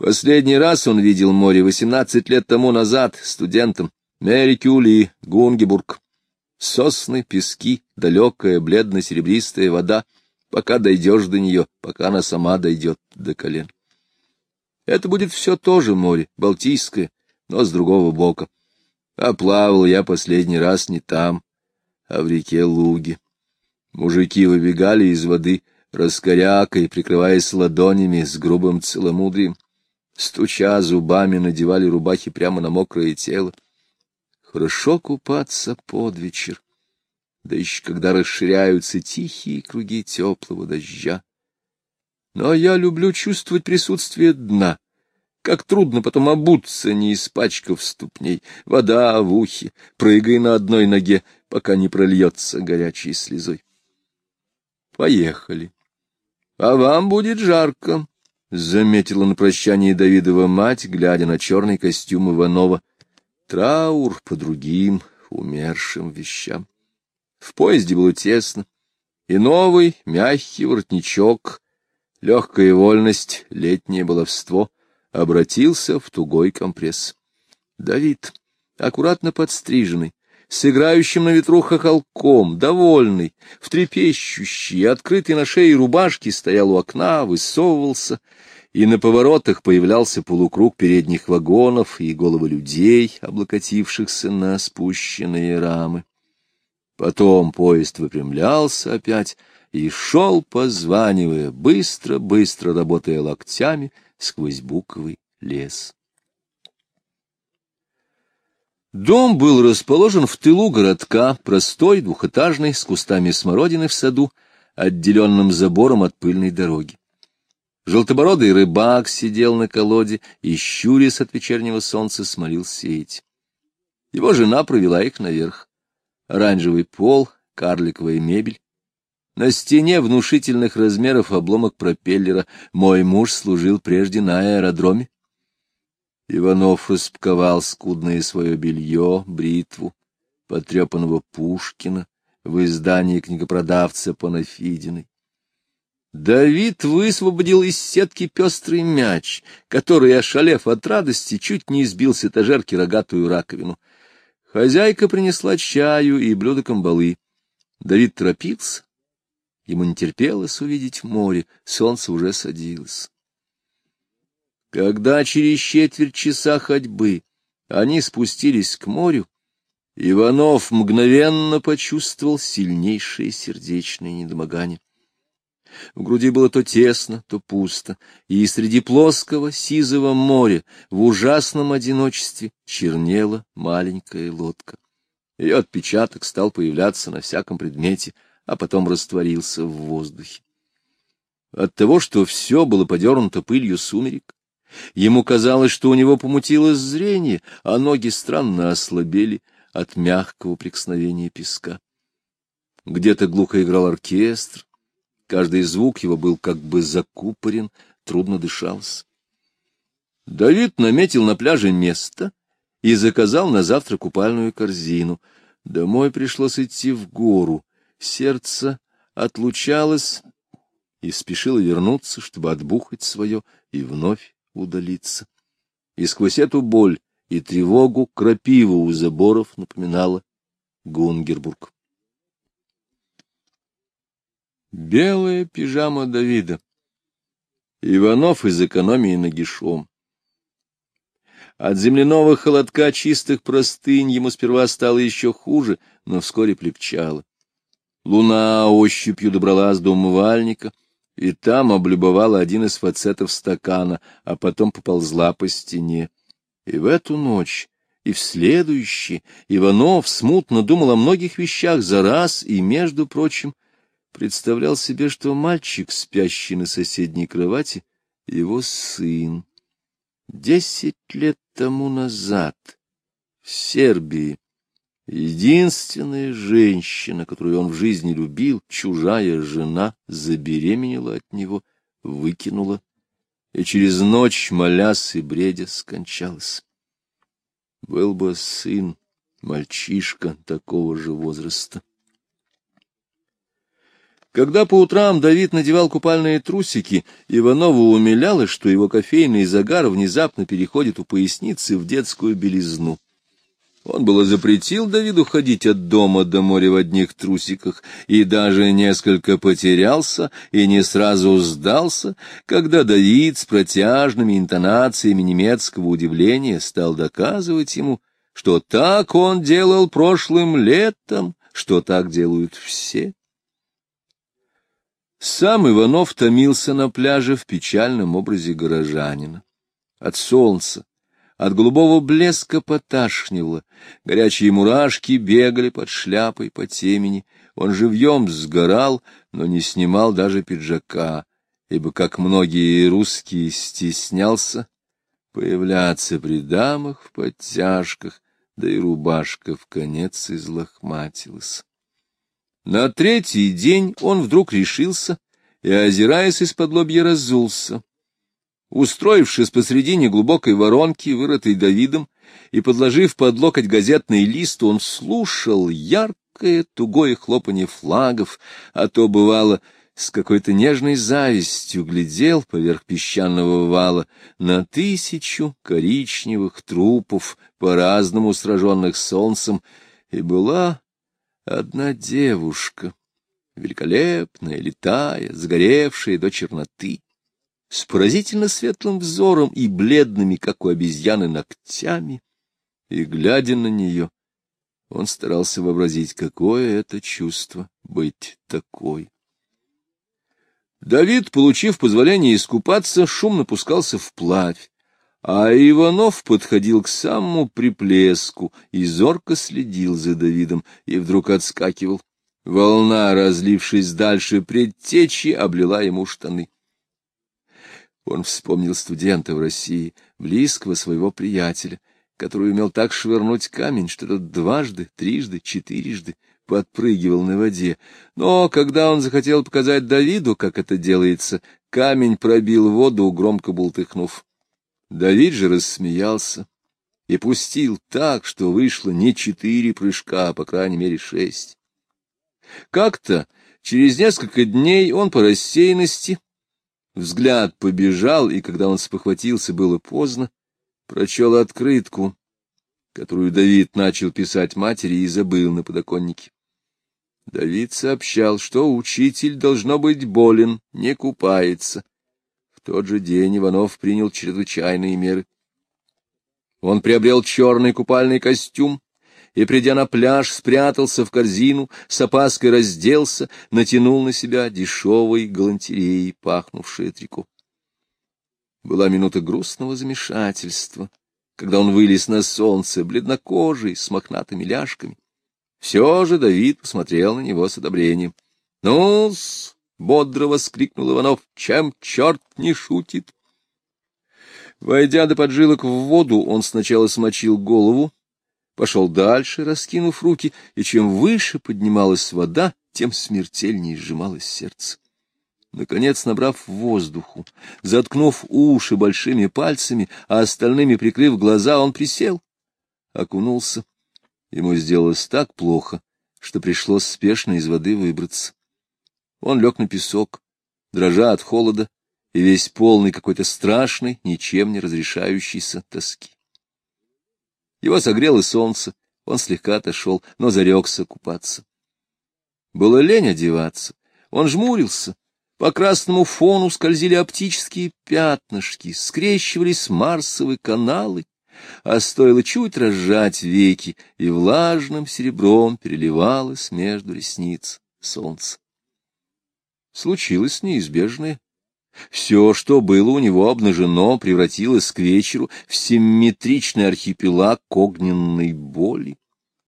Последний раз он видел море восемнадцать лет тому назад, студентом, Мерикюли, Гунгебург. Сосны, пески, далекая бледно-серебристая вода, пока дойдешь до нее, пока она сама дойдет до колен. Это будет все то же море, Балтийское, но с другого бока. А плавал я последний раз не там, а в реке Луги. Мужики выбегали из воды, раскорякой, прикрываясь ладонями с грубым целомудрием, стуча зубами, надевали рубахи прямо на мокрое тело. Хорошо купаться под вечер, да еще когда расширяются тихие круги теплого дождя. Но я люблю чувствовать присутствие дна, как трудно потом обуться, не испачкав ступней. Вода в ухе, прыгай на одной ноге, пока не прольется горячей слезой. Поехали. А вам будет жарко, — заметила на прощание Давидова мать, глядя на черный костюм Иванова. Траур по другим умершим вещам. В поезде было тесно, и новый мягкий воротничок, легкая вольность, летнее баловство обратился в тугой компресс. Давид, аккуратно подстриженный, с играющим на ветру хохолком, довольный, в трепещущей, открытой на шее рубашке, стоял у окна, высовывался, и на поворотах появлялся полукруг передних вагонов и головы людей, облокотившихся на спущенные рамы. Потом поезд выпрямлялся опять и шел, позванивая, быстро-быстро работая локтями сквозь буковый лес. Дом был расположен в тылу городка, простой, двухэтажный, с кустами смородины в саду, отделенным забором от пыльной дороги. Желтобородый рыбак сидел на колоде и, щурясь от вечернего солнца, смолил сеть. Его жена провела их наверх. Оранжевый пол, карликовая мебель. На стене внушительных размеров обломок пропеллера. Мой муж служил прежде на аэродроме. Иванов распаковал скудное свое белье, бритву, потрепанного Пушкина в издании книгопродавца Панафидиной. Давид высвободил из сетки пестрый мяч, который, ошалев от радости, чуть не избил с этажерки рогатую раковину. Хозяйка принесла чаю и блюдо камбалы. Давид торопился. Ему не терпелось увидеть море, солнце уже садилось. Когда через четверть часа ходьбы они спустились к морю, Иванов мгновенно почувствовал сильнейшее сердечное недомогание. В груди было то тесно, то пусто, и среди плоского сизого моря в ужасном одиночестве чернела маленькая лодка. Ее отпечаток стал появляться на всяком предмете, а потом растворился в воздухе. От того, что все было подернуто пылью сумерек, Ему казалось, что у него помутилось зрение, а ноги странно ослабели от мягкого прикосновения песка. Где-то глухо играл оркестр, каждый звук его был как бы закупорен, трудно дышалось. Давид наметил на пляже место и заказал на завтра купальную корзину. Домой пришлось идти в гору, сердце отлучалось и спешило вернуться, чтобы отбухать свое и вновь удалиться. И сквозь эту боль и тревогу крапива у заборов напоминала Гунгербург. Белая пижама Давида. Иванов из экономии нагишом. От земляного холодка чистых простынь ему сперва стало еще хуже, но вскоре плепчало. Луна ощупью добралась до умывальника, и там облюбовала один из фацетов стакана, а потом поползла по стене. И в эту ночь, и в следующий Иванов смутно думал о многих вещах за раз и, между прочим, представлял себе, что мальчик, спящий на соседней кровати, его сын. Десять лет тому назад в Сербии Единственная женщина, которую он в жизни любил, чужая жена, забеременела от него, выкинула, и через ночь, молясь и бредя, скончалась. Был бы сын, мальчишка такого же возраста. Когда по утрам Давид надевал купальные трусики, Иванову умиляло, что его кофейный загар внезапно переходит у поясницы в детскую белизну. Он было запретил Давиду ходить от дома до моря в одних трусиках и даже несколько потерялся и не сразу сдался, когда Давид с протяжными интонациями немецкого удивления стал доказывать ему, что так он делал прошлым летом, что так делают все. Сам Иванов томился на пляже в печальном образе горожанина. От солнца, от голубого блеска поташнивало, горячие мурашки бегали под шляпой по темени, он живьем сгорал, но не снимал даже пиджака, ибо, как многие русские, стеснялся появляться при дамах в подтяжках, да и рубашка в конец излохматилась. На третий день он вдруг решился и, озираясь из-под лобья, разулся. Устроившись посредине глубокой воронки, вырытой Давидом, и, подложив под локоть газетный лист, он слушал яркое тугое хлопанье флагов, а то, бывало, с какой-то нежной завистью глядел поверх песчаного вала на тысячу коричневых трупов, по-разному сраженных солнцем, и была одна девушка, великолепная, летая, сгоревшая до черноты, с поразительно светлым взором и бледными, как у обезьяны, ногтями, и, глядя на нее, он старался вообразить, какое это чувство быть такой. Давид, получив позволение искупаться, шумно пускался вплавь, а Иванов подходил к самому приплеску и зорко следил за Давидом, и вдруг отскакивал. Волна, разлившись дальше предтечи, облила ему штаны. Он вспомнил студента в России, близкого своего приятеля, который умел так швырнуть камень, что тот дважды, трижды, четырежды подпрыгивал на воде. Но когда он захотел показать Давиду, как это делается, камень пробил воду, громко бултыхнув. Давид же рассмеялся и пустил так, что вышло не четыре прыжка, а по крайней мере шесть. Как-то через несколько дней он по рассеянности взгляд побежал, и когда он спохватился, было поздно, прочел открытку, которую Давид начал писать матери и забыл на подоконнике. Давид сообщал, что учитель должно быть болен, не купается, в тот же день Иванов принял чрезвычайные меры. Он приобрел черный купальный костюм и, придя на пляж, спрятался в корзину, с опаской разделся, натянул на себя дешевой галантереей пахнувшее трико. Была минута грустного замешательства, когда он вылез на солнце, бледнокожий, с мохнатыми ляжками. Все же Давид посмотрел на него с одобрением. — Ну-с, бодро воскликнул Иванов. — Чем черт не шутит? Войдя до поджилок в воду, он сначала смочил голову, пошел дальше, раскинув руки, и чем выше поднималась вода, тем смертельнее сжималось сердце. Наконец, набрав воздуху, заткнув уши большими пальцами, а остальными прикрыв глаза, он присел, окунулся. Ему сделалось так плохо, что пришлось спешно из воды выбраться. Он лег на песок, дрожа от холода и весь полный какой-то страшной, ничем не разрешающейся тоски. Его согрело солнце, он слегка отошел, но зарекся купаться. Было лень одеваться, он жмурился, по красному фону скользили оптические пятнышки, скрещивались марсовые каналы, а стоило чуть разжать веки, и влажным серебром переливалось между ресниц солнце случилось неизбежное. Все, что было у него обнажено, превратилось к вечеру в симметричный архипелаг огненной боли.